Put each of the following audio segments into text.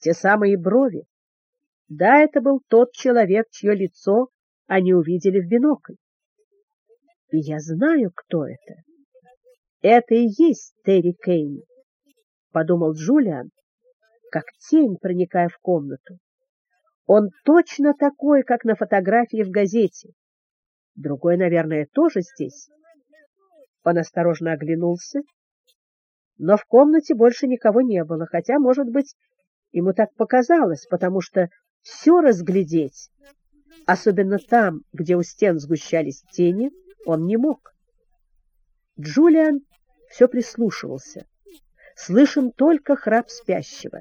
те самые брови. Да, это был тот человек, чье лицо они увидели в бинокль. И я знаю, кто это. Это и есть Терри Кейн, подумал Джулиан, как тень проникая в комнату. Он точно такой, как на фотографии в газете. Другой, наверное, тоже здесь. Он осторожно оглянулся, но в комнате больше никого не было, хотя, может быть, ему так показалось, потому что все разглядеть, особенно там, где у стен сгущались тени, он не мог. Джулиан все прислушивался. Слышен только храп спящего.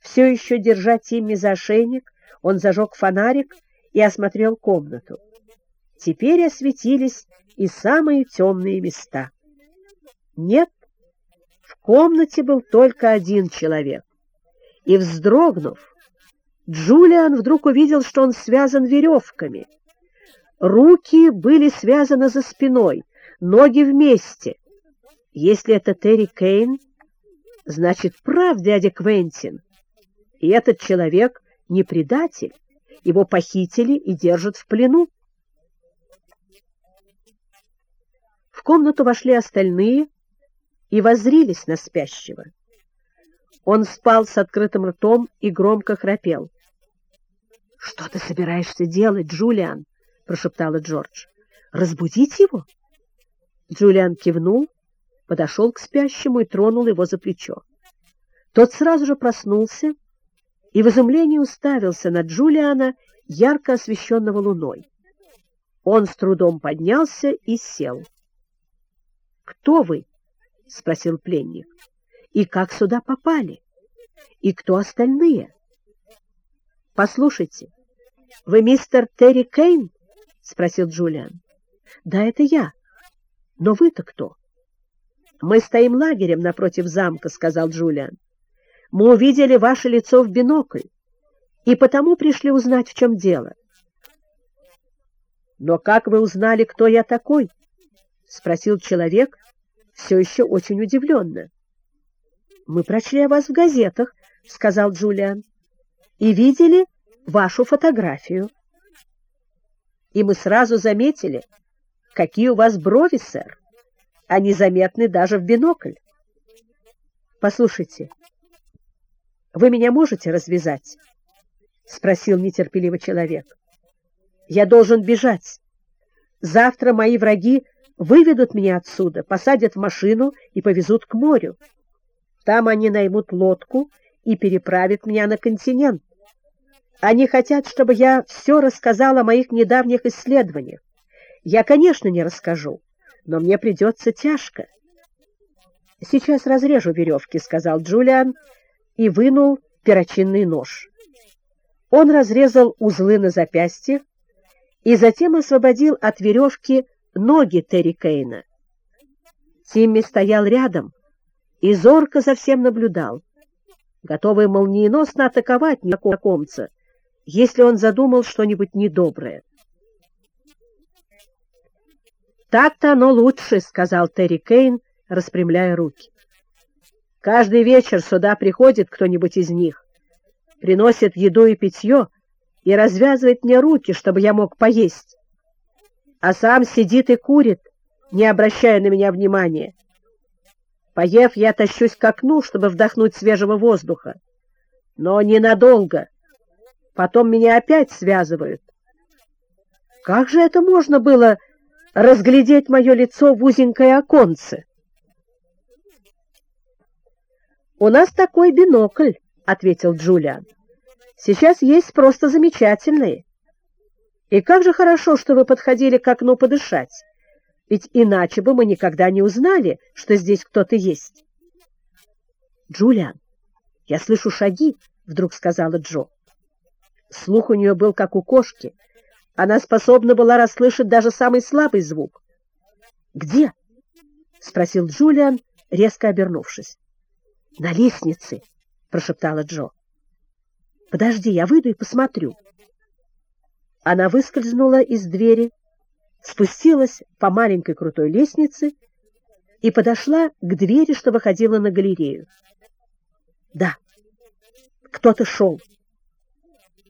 Все еще держа Тимми за ошейник, он зажег фонарик и осмотрел комнату. Теперь осветились и самые темные места. Нет, в комнате был только один человек. И, вздрогнув, Джулиан вдруг увидел, что он связан веревками. Руки были связаны за спиной, ноги вместе. Если это Терри Кейн, значит, прав дядя Квентин. И этот человек не предатель. Его похитили и держат в плену. В комнату вошли остальные и воззрились на спящего. Он спал с открытым ртом и громко храпел. «Что ты собираешься делать, Джулиан?» — прошептала Джордж. «Разбудить его?» Джулиан кивнул, подошел к спящему и тронул его за плечо. Тот сразу же проснулся и в изумлении уставился на Джулиана, ярко освещенного луной. Он с трудом поднялся и сел. «Кто вы?» — спросил пленник. «И как сюда попали? И кто остальные?» «Послушайте, вы мистер Терри Кейн?» — спросил Джулиан. «Да, это я. Но вы-то кто?» «Мы стоим лагерем напротив замка», — сказал Джулиан. «Мы увидели ваше лицо в бинокль, и потому пришли узнать, в чем дело». «Но как вы узнали, кто я такой?» — спросил человек, все еще очень удивленно. «Мы прочли о вас в газетах», — сказал Джулиан и видели вашу фотографию. И мы сразу заметили, какие у вас брови, сэр. Они заметны даже в бинокль. Послушайте, вы меня можете развязать? Спросил нетерпеливый человек. Я должен бежать. Завтра мои враги выведут меня отсюда, посадят в машину и повезут к морю. Там они наймут лодку и переправит меня на континент. Они хотят, чтобы я все рассказала о моих недавних исследованиях. Я, конечно, не расскажу, но мне придется тяжко. «Сейчас разрежу веревки», — сказал Джулиан и вынул перочинный нож. Он разрезал узлы на запястьях и затем освободил от веревки ноги Терри Кейна. Тимми стоял рядом и зорко за всем наблюдал готовый молниеносно атаковать незнакомца, если он задумал что-нибудь недоброе. «Так-то оно лучше», — сказал Терри Кейн, распрямляя руки. «Каждый вечер сюда приходит кто-нибудь из них, приносит еду и питье и развязывает мне руки, чтобы я мог поесть, а сам сидит и курит, не обращая на меня внимания. Поев, я тащусь к окну, чтобы вдохнуть свежего воздуха. Но ненадолго. Потом меня опять связывают. Как же это можно было разглядеть мое лицо в узенькое оконце? «У нас такой бинокль», — ответил Джулиан. «Сейчас есть просто замечательные. И как же хорошо, что вы подходили к окну подышать ведь иначе бы мы никогда не узнали, что здесь кто-то есть. «Джулиан, я слышу шаги», — вдруг сказала Джо. Слух у нее был как у кошки. Она способна была расслышать даже самый слабый звук. «Где?» — спросил Джулиан, резко обернувшись. «На лестнице», — прошептала Джо. «Подожди, я выйду и посмотрю». Она выскользнула из двери, спустилась по маленькой крутой лестнице и подошла к двери, что выходила на галерею. Да, Кто-то шел.